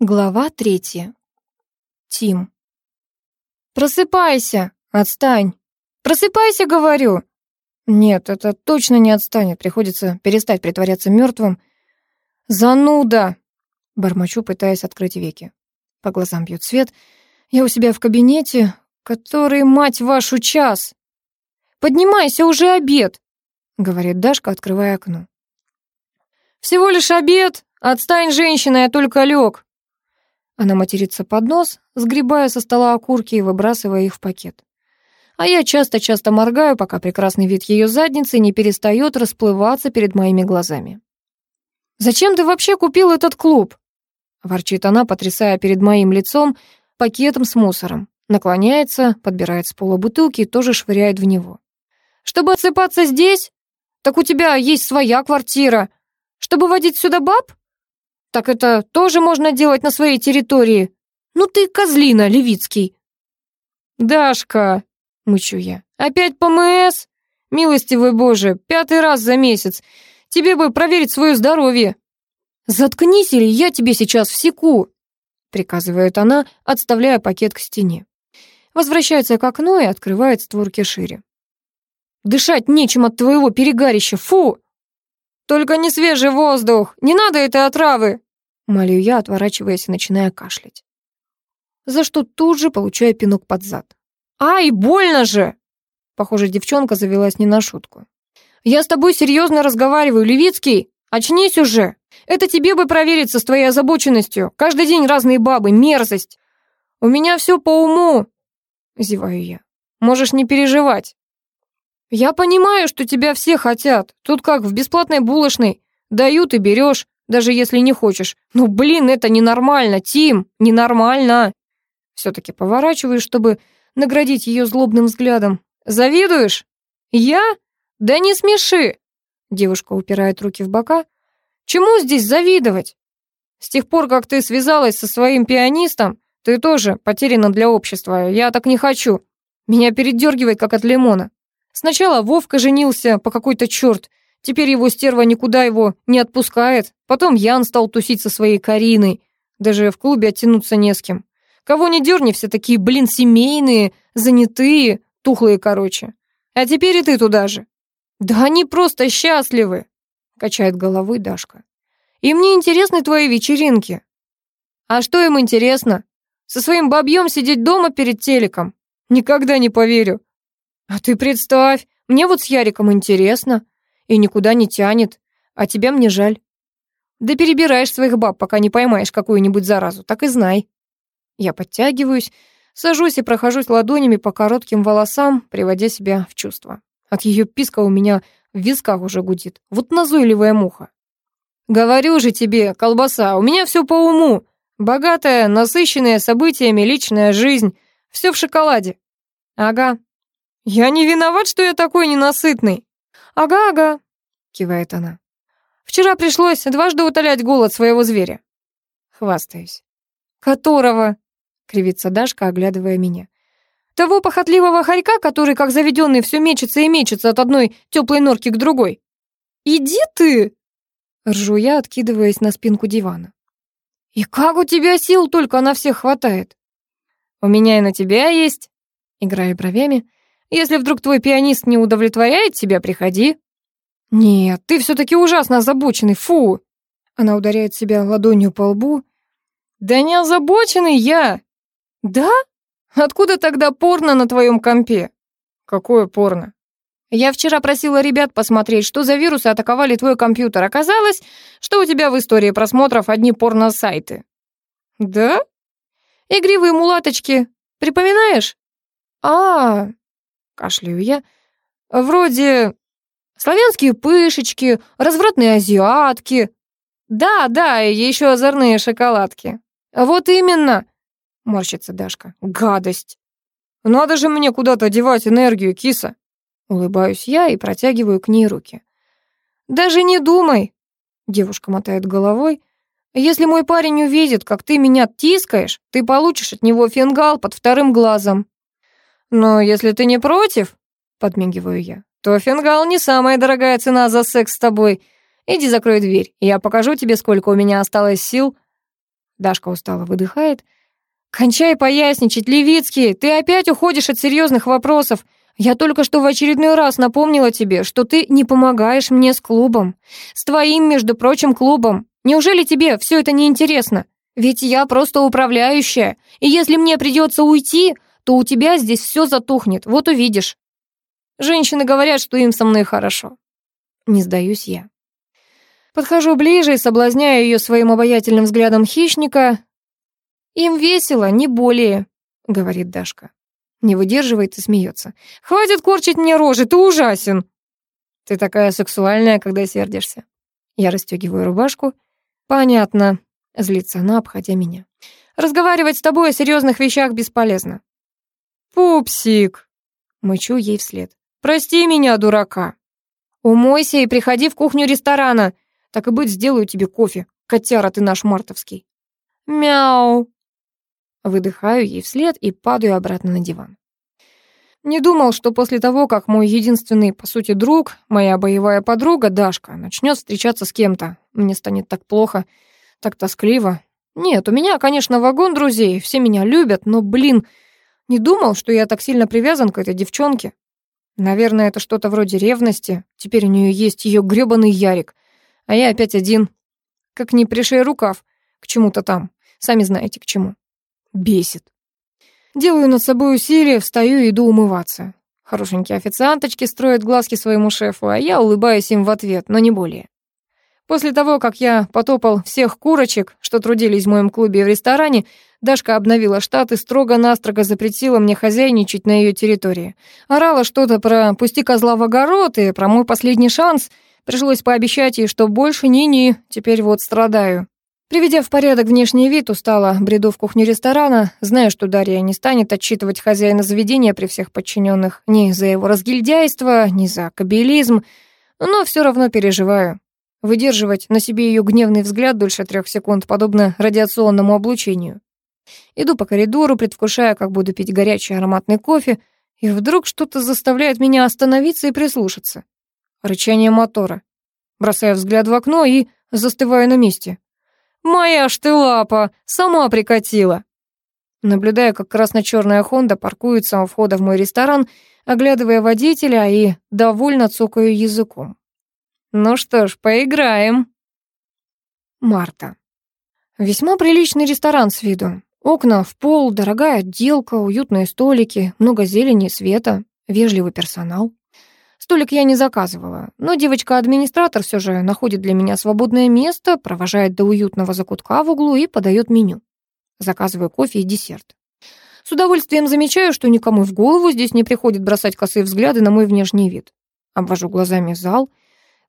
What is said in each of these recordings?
Глава третья. Тим. «Просыпайся! Отстань! Просыпайся, говорю!» Нет, это точно не отстанет. Приходится перестать притворяться мертвым. «Зануда!» Бормочу, пытаясь открыть веки. По глазам бьет свет. Я у себя в кабинете, который, мать вашу, час. «Поднимайся, уже обед!» Говорит Дашка, открывая окно. «Всего лишь обед! Отстань, женщина, я только лег!» Она матерится под нос, сгребая со стола окурки и выбрасывая их в пакет. А я часто-часто моргаю, пока прекрасный вид ее задницы не перестает расплываться перед моими глазами. «Зачем ты вообще купил этот клуб?» Ворчит она, потрясая перед моим лицом пакетом с мусором. Наклоняется, подбирает с пола бутылки и тоже швыряет в него. «Чтобы отсыпаться здесь? Так у тебя есть своя квартира. Чтобы водить сюда баб? Так это тоже можно делать на своей территории. Ну ты козлина, Левицкий. Дашка, мычу я, опять ПМС? Милостивый Боже, пятый раз за месяц. Тебе бы проверить свое здоровье. Заткнись, или я тебе сейчас всеку, приказывает она, отставляя пакет к стене. Возвращается к окну и открывает створки шире. Дышать нечем от твоего перегарища, фу! «Только не свежий воздух! Не надо этой отравы!» Молю я, отворачиваясь и начиная кашлять. За что тут же получаю пинок под зад. «Ай, больно же!» Похоже, девчонка завелась не на шутку. «Я с тобой серьезно разговариваю, Левицкий! Очнись уже! Это тебе бы провериться с твоей озабоченностью. Каждый день разные бабы, мерзость! У меня все по уму!» Зеваю я. «Можешь не переживать. «Я понимаю, что тебя все хотят. Тут как в бесплатной булочной. Дают и берешь, даже если не хочешь. Но, блин, это ненормально, Тим, ненормально!» Все-таки поворачиваюсь, чтобы наградить ее злобным взглядом. «Завидуешь? Я? Да не смеши!» Девушка упирает руки в бока. «Чему здесь завидовать? С тех пор, как ты связалась со своим пианистом, ты тоже потеряна для общества. Я так не хочу. Меня передергивает, как от лимона. Сначала Вовка женился по какой-то черт, теперь его стерва никуда его не отпускает. Потом Ян стал тусить со своей Кариной. Даже в клубе оттянуться не с кем. Кого не дерни, все такие, блин, семейные, занятые, тухлые, короче. А теперь и ты туда же. Да они просто счастливы, качает головой Дашка. Им не интересны твои вечеринки. А что им интересно? Со своим бабьем сидеть дома перед телеком? Никогда не поверю. «А ты представь, мне вот с Яриком интересно, и никуда не тянет, а тебя мне жаль. Да перебираешь своих баб, пока не поймаешь какую-нибудь заразу, так и знай». Я подтягиваюсь, сажусь и прохожусь ладонями по коротким волосам, приводя себя в чувство. От ее писка у меня в висках уже гудит. Вот назойливая муха. «Говорю же тебе, колбаса, у меня все по уму. Богатая, насыщенная событиями личная жизнь. Все в шоколаде». «Ага, «Я не виноват, что я такой ненасытный». «Ага-ага», — кивает она. «Вчера пришлось дважды утолять голод своего зверя». Хвастаюсь. «Которого?» — кривится Дашка, оглядывая меня. «Того похотливого хорька, который, как заведенный, все мечется и мечется от одной теплой норки к другой». «Иди ты!» — ржу я, откидываясь на спинку дивана. «И как у тебя сил только на всех хватает?» «У меня и на тебя есть», — играя бровями, — если вдруг твой пианист не удовлетворяет тебя, приходи». «Нет, ты все-таки ужасно озабоченный, фу!» Она ударяет себя ладонью по лбу. «Да не озабоченный я!» «Да? Откуда тогда порно на твоем компе?» «Какое порно?» «Я вчера просила ребят посмотреть, что за вирусы атаковали твой компьютер. Оказалось, что у тебя в истории просмотров одни порно-сайты». «Да?» «Игривые мулаточки. Припоминаешь?» «А, кашляю я. Вроде славянские пышечки, развратные азиатки. Да, да, и еще озорные шоколадки. Вот именно, морщится Дашка. Гадость. Надо же мне куда-то девать энергию, киса. Улыбаюсь я и протягиваю к ней руки. Даже не думай, девушка мотает головой. Если мой парень увидит, как ты меня тискаешь, ты получишь от него фингал под вторым глазом. «Но если ты не против», — подмигиваю я, «то фингал не самая дорогая цена за секс с тобой. Иди закрой дверь, я покажу тебе, сколько у меня осталось сил». Дашка устало выдыхает. «Кончай поясничать, Левицкий! Ты опять уходишь от серьезных вопросов. Я только что в очередной раз напомнила тебе, что ты не помогаешь мне с клубом. С твоим, между прочим, клубом. Неужели тебе все это не интересно? Ведь я просто управляющая, и если мне придется уйти, то у тебя здесь все затухнет, вот увидишь. Женщины говорят, что им со мной хорошо. Не сдаюсь я. Подхожу ближе и соблазняю ее своим обаятельным взглядом хищника. «Им весело, не более», — говорит Дашка. Не выдерживает и смеется. «Хватит корчить мне рожи, ты ужасен!» «Ты такая сексуальная, когда сердишься». Я расстегиваю рубашку. «Понятно», — злится она, обходя меня. «Разговаривать с тобой о серьезных вещах бесполезно». «Пупсик!» — мычу ей вслед. «Прости меня, дурака!» «Умойся и приходи в кухню ресторана. Так и быть, сделаю тебе кофе. Котяра ты наш мартовский». «Мяу!» Выдыхаю ей вслед и падаю обратно на диван. Не думал, что после того, как мой единственный, по сути, друг, моя боевая подруга Дашка, начнет встречаться с кем-то, мне станет так плохо, так тоскливо. Нет, у меня, конечно, вагон друзей, все меня любят, но, блин, не думал, что я так сильно привязан к этой девчонке. Наверное, это что-то вроде ревности. Теперь у нее есть ее грёбаный Ярик, а я опять один. Как не пришей рукав к чему-то там. Сами знаете, к чему. Бесит. Делаю над собой усилие, встаю и иду умываться. Хорошенькие официанточки строят глазки своему шефу, а я улыбаюсь им в ответ, но не более. После того, как я потопал всех курочек, что трудились в моем клубе и в ресторане, Дашка обновила штат и строго-настрого запретила мне хозяйничать на ее территории. Орала что-то про «пусти козла в огород» и про мой последний шанс. Пришлось пообещать ей, что больше ни-ни, теперь вот страдаю. Приведя в порядок внешний вид, устала бреду в кухню ресторана, зная, что Дарья не станет отчитывать хозяина заведения при всех подчиненных ни за его разгильдяйство, ни за кабелизм, но все равно переживаю. Выдерживать на себе ее гневный взгляд дольше трех секунд подобно радиационному облучению. Иду по коридору, предвкушая, как буду пить горячий ароматный кофе, и вдруг что-то заставляет меня остановиться и прислушаться. Рычание мотора. Бросаю взгляд в окно и застываю на месте. «Моя ж ты лапа! Сама прикатила!» Наблюдая, как красно-черная Хонда паркуется у входа в мой ресторан, оглядывая водителя и довольно цокаю языком. «Ну что ж, поиграем!» Марта. Весьма приличный ресторан с виду. Окна в пол, дорогая отделка, уютные столики, много зелени и света, вежливый персонал. Столик я не заказывала, но девочка-администратор все же находит для меня свободное место, провожает до уютного закутка в углу и подает меню. Заказываю кофе и десерт. С удовольствием замечаю, что никому в голову здесь не приходит бросать косые взгляды на мой внешний вид. Обвожу глазами зал.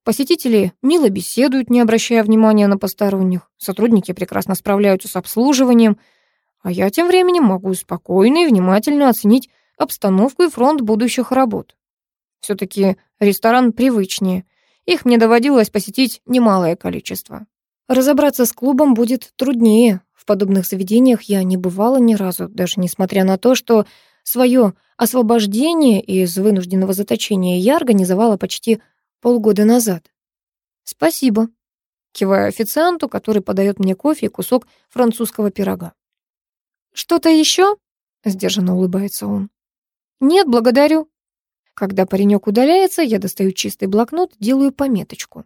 Посетители мило беседуют, не обращая внимания на посторонних. Сотрудники прекрасно справляются с обслуживанием. А я тем временем могу спокойно и внимательно оценить обстановку и фронт будущих работ. Все-таки ресторан привычнее. Их мне доводилось посетить немалое количество. Разобраться с клубом будет труднее. В подобных заведениях я не бывала ни разу, даже несмотря на то, что свое освобождение из вынужденного заточения я организовала почти полгода назад. «Спасибо», — киваю официанту, который подает мне кофе и кусок французского пирога. «Что-то еще?» — сдержанно улыбается он. «Нет, благодарю», когда паренек удаляется, я достаю чистый блокнот, делаю пометочку.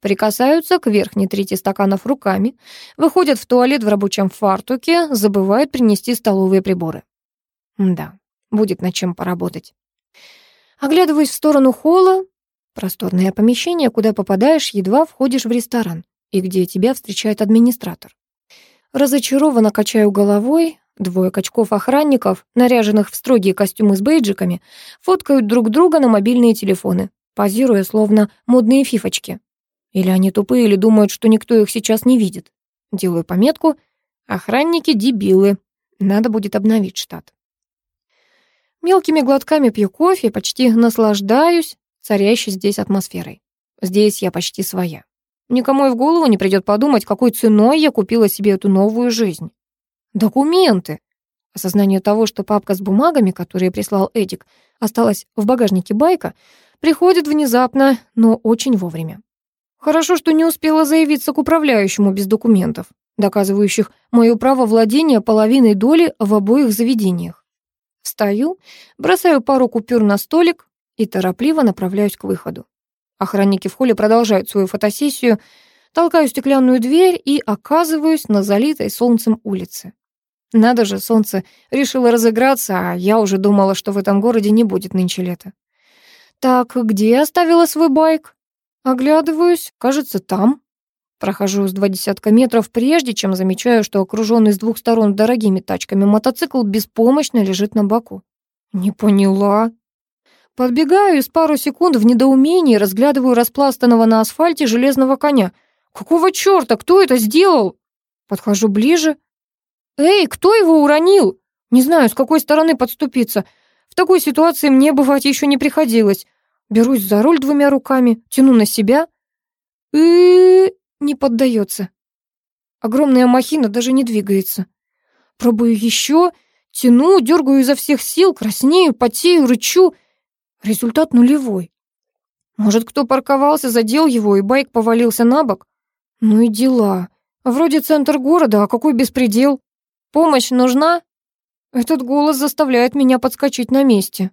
Прикасаются к верхней трети стаканов руками, выходят в туалет в рабочем фартуке, забывают принести столовые приборы. Да, будет над чем поработать. Оглядываюсь в сторону холла, просторное помещение, куда попадаешь, едва входишь в ресторан, и где тебя встречает администратор. Разочарованно качаю головой, Двое качков-охранников, наряженных в строгие костюмы с бейджиками, фоткают друг друга на мобильные телефоны, позируя словно модные фифочки. Или они тупые, или думают, что никто их сейчас не видит. Делаю пометку «Охранники – дебилы». Надо будет обновить штат. Мелкими глотками пью кофе, почти наслаждаюсь царящей здесь атмосферой. Здесь я почти своя. Никому и в голову не придет подумать, какой ценой я купила себе эту новую жизнь. Документы. Осознание того, что папка с бумагами, которые прислал Эдик, осталась в багажнике байка, приходит внезапно, но очень вовремя. Хорошо, что не успела заявиться к управляющему без документов. доказывающих мое право владения половиной доли в обоих заведениях. Встаю, бросаю пару купюр на столик и торопливо направляюсь к выходу. Охранники в холле продолжают свою фотосессию, толкаю стеклянную дверь и оказываюсь на залитой солнцем улице. Надо же, солнце решило разыграться, а я уже думала, что в этом городе не будет нынче лета. Так, где я оставила свой байк? Оглядываюсь, кажется, там. Прохожу с два десятка метров, прежде чем замечаю, что окруженный с двух сторон дорогими тачками мотоцикл беспомощно лежит на боку. Не поняла. Подбегаю и с пару секунд в недоумении разглядываю распластанного на асфальте железного коня. Какого чёрта? Кто это сделал? Подхожу ближе. Эй, кто его уронил? Не знаю, с какой стороны подступиться. В такой ситуации мне бывать еще не приходилось. Берусь за руль двумя руками, тяну на себя. И не поддается. Огромная махина даже не двигается. Пробую еще, тяну, дергаю изо всех сил, краснею, потею, рычу. Результат нулевой. Может, кто парковался, задел его, и байк повалился на бок? Ну и дела. Вроде центр города, а какой беспредел? Помощь нужна? Этот голос заставляет меня подскочить на месте.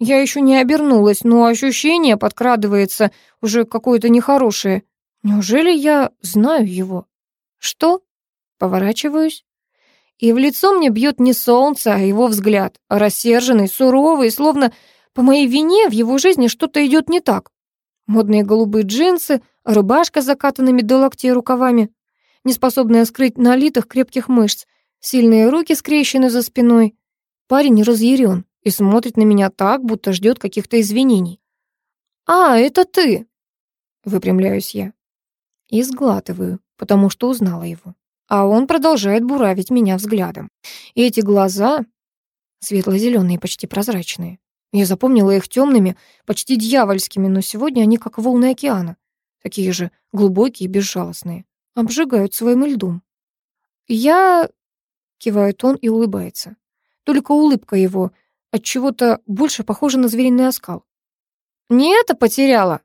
Я еще не обернулась, но ощущение подкрадывается уже какое-то нехорошее. Неужели я знаю его? Что? Поворачиваюсь. И в лицо мне бьет не солнце, а его взгляд, рассерженный, суровый, словно по моей вине в его жизни что-то идет не так. Модные голубые джинсы, рубашка с закатанными до локтей рукавами, неспособная скрыть налитых крепких мышц, сильные руки скрещены за спиной. Парень разъярен и смотрит на меня так, будто ждет каких-то извинений. «А, это ты!» Выпрямляюсь я и сглатываю, потому что узнала его. А он продолжает буравить меня взглядом. И эти глаза светло-зеленые, почти прозрачные. Я запомнила их темными, почти дьявольскими, но сегодня они как волны океана, такие же глубокие и безжалостные, обжигают своим льдом. Я кивает он и улыбается. Только улыбка его от чего-то больше похожа на звериный оскал. Не это потеряла,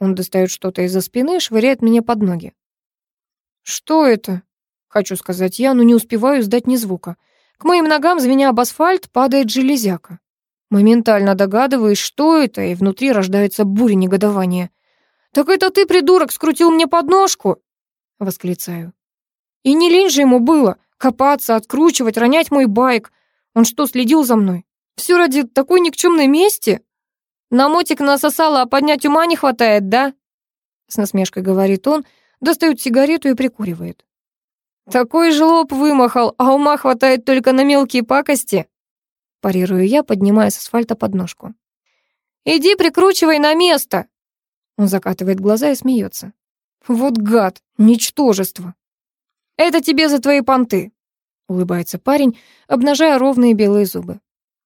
он достает что-то из-за спины и швыряет мне под ноги. «Что это?» Хочу сказать я, но не успеваю сдать ни звука. К моим ногам, звеня об асфальт, падает железяка. Моментально догадываюсь, что это, и внутри рождается буря негодования. «Так это ты, придурок, скрутил мне подножку!» Восклицаю. «И не лень же ему было копаться, откручивать, ронять мой байк. Он что, следил за мной? Все ради такой никчемной мести?» На мотик насосала, а поднять ума не хватает, да?» С насмешкой говорит он, достает сигарету и прикуривает. «Такой жлоб вымахал, а ума хватает только на мелкие пакости!» Парирую я, поднимая с асфальта подножку. «Иди прикручивай на место!» Он закатывает глаза и смеется. «Вот гад, ничтожество!» «Это тебе за твои понты!» Улыбается парень, обнажая ровные белые зубы.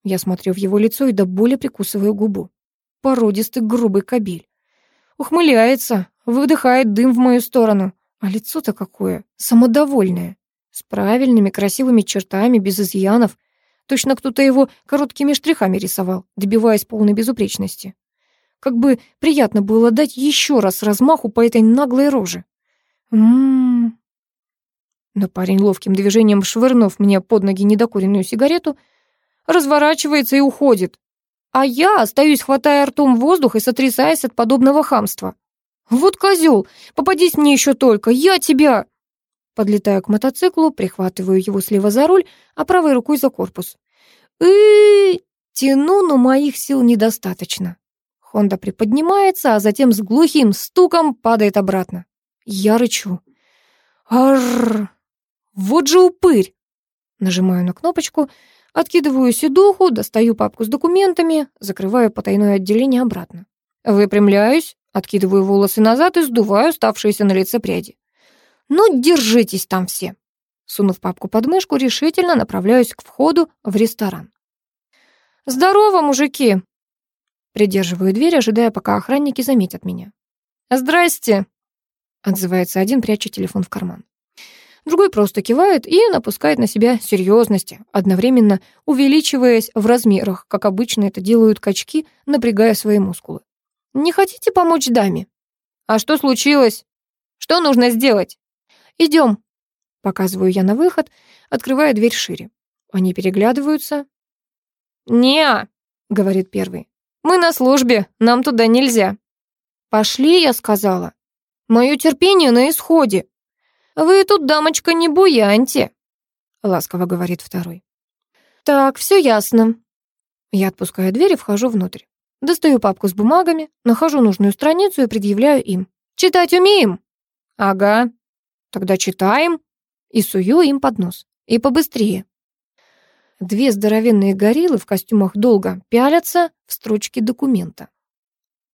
Я смотрю в его лицо и до боли прикусываю губу породистый грубый кабель. Ухмыляется, выдыхает дым в мою сторону. А лицо-то какое, самодовольное, с правильными красивыми чертами, без изъянов. Точно кто-то его короткими штрихами рисовал, добиваясь полной безупречности. Как бы приятно было дать еще раз размаху по этой наглой роже. Ммм. Но парень ловким движением швырнув мне под ноги недокуренную сигарету, разворачивается и уходит, а я остаюсь, хватая ртом воздух и сотрясаясь от подобного хамства. «Вот козел, попадись мне еще только, я тебя...» Подлетаю к мотоциклу, прихватываю его слева за руль, а правой рукой за корпус. и тяну, но моих сил недостаточно. Хонда приподнимается, а затем с глухим стуком падает обратно. Я рычу. Арр! Вот же упырь! Нажимаю на кнопочку, Откидываю седуху, достаю папку с документами, закрываю потайное отделение обратно. Выпрямляюсь, откидываю волосы назад и сдуваю ставшиеся на лице пряди. «Ну, держитесь там все!» Сунув папку под мышку, решительно направляюсь к входу в ресторан. «Здорово, мужики!» Придерживаю дверь, ожидая, пока охранники заметят меня. «Здрасте!» Отзывается один, пряча телефон в карман. Другой просто кивает и напускает на себя серьезности, одновременно увеличиваясь в размерах, как обычно это делают качки, напрягая свои мускулы. «Не хотите помочь даме?» «А что случилось? Что нужно сделать?» «Идем». Показываю я на выход, открывая дверь шире. Они переглядываются. «Не-а», говорит первый. «Мы на службе, нам туда нельзя». «Пошли», я сказала. «Мое терпение на исходе». «Вы тут, дамочка, не буяньте», ласково говорит второй. «Так, все ясно». Я отпускаю дверь и вхожу внутрь. Достаю папку с бумагами, нахожу нужную страницу и предъявляю им. «Читать умеем?» «Ага». «Тогда читаем». И сую им под нос. И побыстрее. Две здоровенные гориллы в костюмах долго пялятся в строчке документа.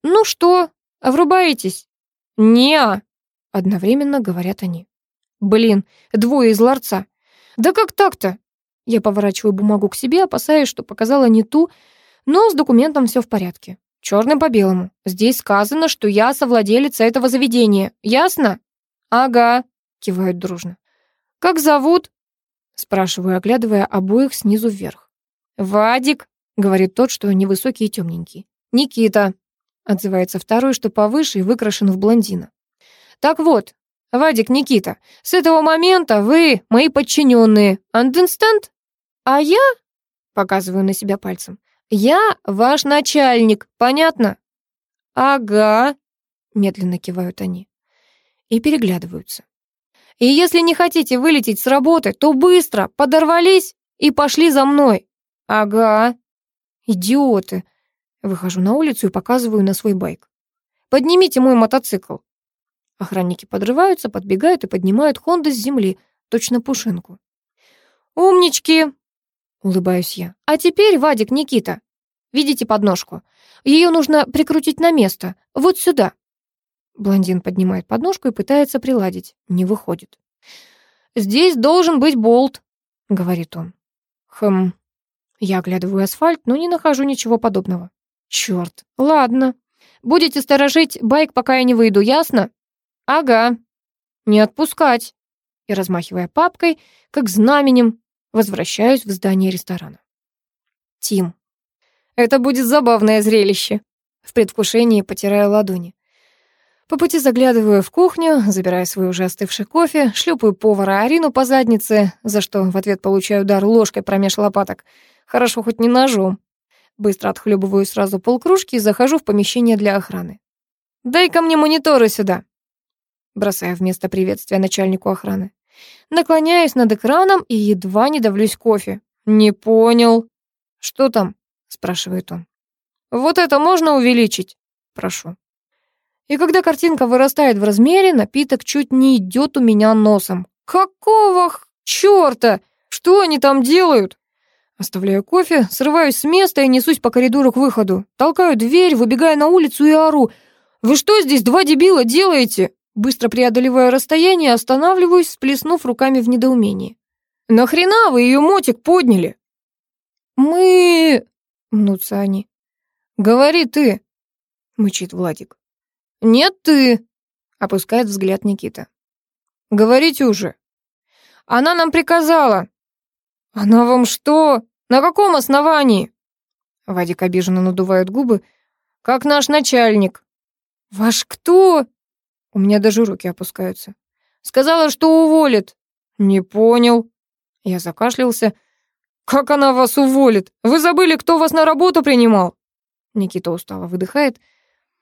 «Ну что, врубаетесь?» «Не-а», одновременно говорят они. «Блин, двое из ларца. Да как так-то?» Я поворачиваю бумагу к себе, опасаясь, что показала не ту, но с документом все в порядке. Черным по белому. Здесь сказано, что я совладелица этого заведения. Ясно? Ага, кивают дружно. Как зовут? Спрашиваю, оглядывая обоих снизу вверх. Вадик, говорит тот, что невысокий и темненький. Никита, отзывается второй, что повыше и выкрашен в блондина. Так вот, Вадик, Никита, с этого момента вы мои подчиненные. Understand? А я, показываю на себя пальцем, «Я ваш начальник, понятно?» «Ага», — медленно кивают они. И переглядываются. «И если не хотите вылететь с работы, то быстро подорвались и пошли за мной». «Ага». «Идиоты». Выхожу на улицу и показываю на свой байк. «Поднимите мой мотоцикл». Охранники подрываются, подбегают и поднимают Хонда с земли, точно пушинку. «Умнички!» Улыбаюсь я. А теперь, Вадик, Никита, видите подножку? Ее нужно прикрутить на место, вот сюда. Блондин поднимает подножку и пытается приладить. Не выходит. «Здесь должен быть болт», — говорит он. Хм. Я оглядываю асфальт, но не нахожу ничего подобного. Черт. Ладно. Будете сторожить байк, пока я не выйду, ясно? Ага. Не отпускать. И размахивая папкой, как знаменем, Возвращаюсь в здание ресторана. Тим. Это будет забавное зрелище. В предвкушении потираю ладони. По пути заглядываю в кухню, забираю свой уже остывший кофе, шлепаю повара Арину по заднице, за что в ответ получаю удар ложкой промеж лопаток. Хорошо хоть не ножом. Быстро отхлебываю сразу полкружки и захожу в помещение для охраны. «Дай-ка мне мониторы сюда!» Бросаю вместо приветствия начальнику охраны. Наклоняюсь над экраном и едва не давлюсь кофе. «Не понял». «Что там?» — спрашивает он. «Вот это можно увеличить?» «Прошу». И когда картинка вырастает в размере, напиток чуть не идет у меня носом. «Какого чёрта? Что они там делают?» Оставляю кофе, срываюсь с места и несусь по коридору к выходу. Толкаю дверь, выбегаю на улицу и ору. «Вы что здесь, два дебила, делаете?» Быстро преодолеваю расстояние, останавливаюсь, сплеснув руками в недоумении. «Нахрена вы ее мотик подняли?» «Мы...» — мнутся они. «Говори ты», — мычит Владик. «Нет, ты», — опускает взгляд Никита. «Говорите уже». «Она нам приказала». «Она вам что? На каком основании?» Вадик обиженно надувает губы. «Как наш начальник». «Ваш кто?» У меня даже руки опускаются. Сказала, что уволит. Не понял. Я закашлялся. Как она вас уволит? Вы забыли, кто вас на работу принимал? Никита устало выдыхает.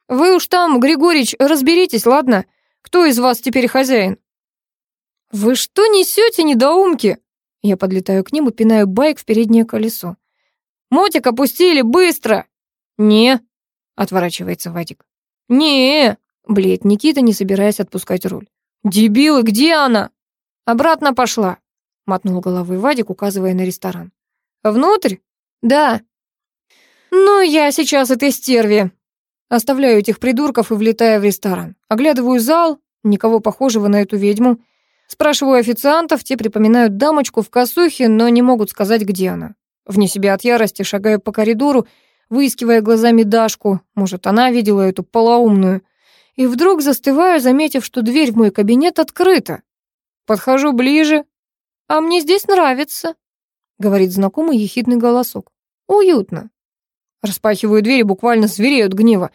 Вы уж там, Григорич, разберитесь, ладно? Кто из вас теперь хозяин? Вы что несете, недоумки? Я подлетаю к ним и пинаю байк в переднее колесо. Мотик опустили, быстро! Не, отворачивается Вадик. Не, Блеет Никита, не собираясь отпускать руль. «Дебилы, где она?» «Обратно пошла», — мотнул головой Вадик, указывая на ресторан. «Внутрь?» «Да». «Ну, я сейчас этой стерве». Оставляю этих придурков и влетаю в ресторан. Оглядываю зал, никого похожего на эту ведьму. Спрашиваю официантов, те припоминают дамочку в косухе, но не могут сказать, где она. Вне себя от ярости шагаю по коридору, выискивая глазами Дашку. Может, она видела эту полоумную. И вдруг застываю, заметив, что дверь в мой кабинет открыта. Подхожу ближе. «А мне здесь нравится», — говорит знакомый ехидный голосок. «Уютно». Распахиваю дверь и буквально зверею от гнева.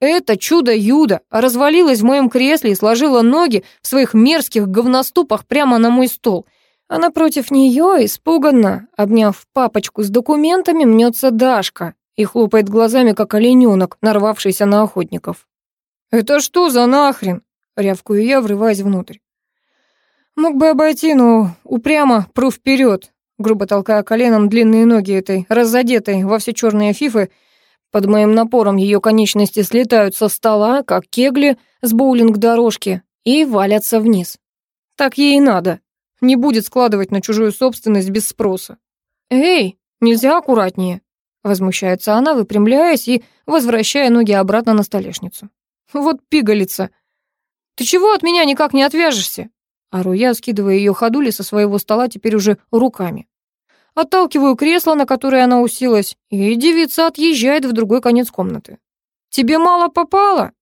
Это чудо-юдо развалилось в моем кресле и сложило ноги в своих мерзких говноступах прямо на мой стол. А напротив нее, испуганно, обняв папочку с документами, мнется Дашка и хлопает глазами, как олененок, нарвавшийся на охотников. «Это что за нахрен?» — рявкую я, врываясь внутрь. Мог бы обойти, но упрямо пру вперед, грубо толкая коленом длинные ноги этой разодетой во все черные фифы, под моим напором ее конечности слетают со стола, как кегли с боулинг-дорожки, и валятся вниз. Так ей и надо. Не будет складывать на чужую собственность без спроса. «Эй, нельзя аккуратнее?» Возмущается она, выпрямляясь и возвращая ноги обратно на столешницу. «Вот пигалица! Ты чего от меня никак не отвяжешься?» Ору я, скидывая ее ходули со своего стола теперь уже руками. Отталкиваю кресло, на которое она уселась, и девица отъезжает в другой конец комнаты. «Тебе мало попало?»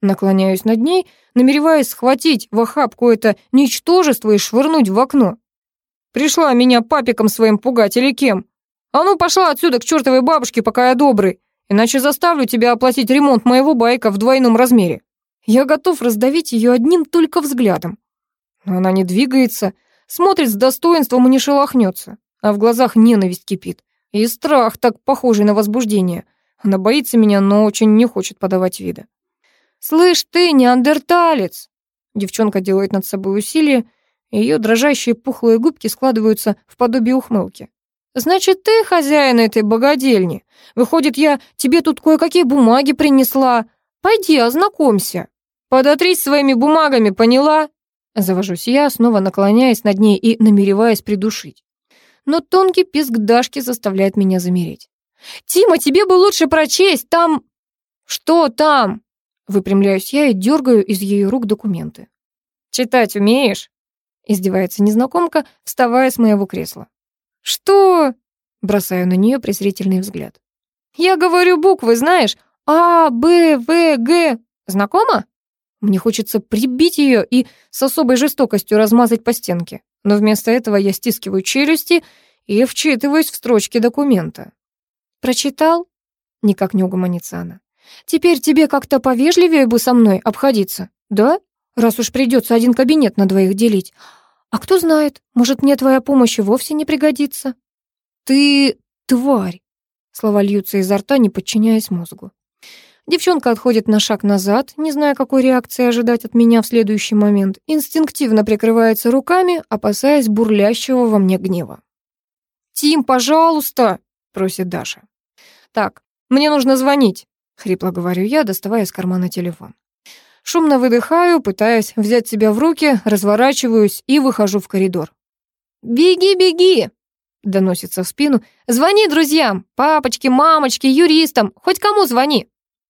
Наклоняюсь над ней, намереваясь схватить в охапку это ничтожество и швырнуть в окно. «Пришла меня папиком своим пугать или кем? А ну пошла отсюда к чертовой бабушке, пока я добрый, иначе заставлю тебя оплатить ремонт моего байка в двойном размере». Я готов раздавить ее одним только взглядом. Но она не двигается, смотрит с достоинством и не шелохнется а в глазах ненависть кипит. И страх, так похожий на возбуждение. Она боится меня, но очень не хочет подавать вида. «Слышь ты, неандерталец!» Девчонка делает над собой усилие, ее дрожащие пухлые губки складываются в подобие ухмылки. «Значит, ты хозяин этой богадельни. Выходит, я тебе тут кое-какие бумаги принесла. Пойди, ознакомься. Подотрись своими бумагами, поняла?» Завожусь я, снова наклоняясь над ней и намереваясь придушить но тонкий писк Дашки заставляет меня замереть. «Тима, тебе бы лучше прочесть, там...» «Что там?» Выпрямляюсь я и дергаю из ее рук документы. «Читать умеешь?» Издевается незнакомка, вставая с моего кресла. «Что?» Бросаю на нее презрительный взгляд. «Я говорю буквы, знаешь? А, Б, В, Г. Знакомо?» Мне хочется прибить ее и с особой жестокостью размазать по стенке но вместо этого я стискиваю челюсти и вчитываюсь в строчки документа. «Прочитал?» — никак не угомонится она. «Теперь тебе как-то повежливее бы со мной обходиться, да? Раз уж придется один кабинет на двоих делить. А кто знает, может, мне твоя помощь вовсе не пригодится?» «Ты тварь!» Слова льются изо рта, не подчиняясь мозгу. Девчонка отходит на шаг назад, не зная, какой реакции ожидать от меня в следующий момент, инстинктивно прикрывается руками, опасаясь бурлящего во мне гнева. «Тим, пожалуйста!» — просит Даша. «Так, мне нужно звонить», — хрипло говорю я, доставая из кармана телефон. Шумно выдыхаю, пытаясь взять себя в руки, разворачиваюсь и выхожу в коридор. «Беги, беги!» — доносится в спину. «Звони друзьям, папочке, мамочке, юристам, хоть кому звони!»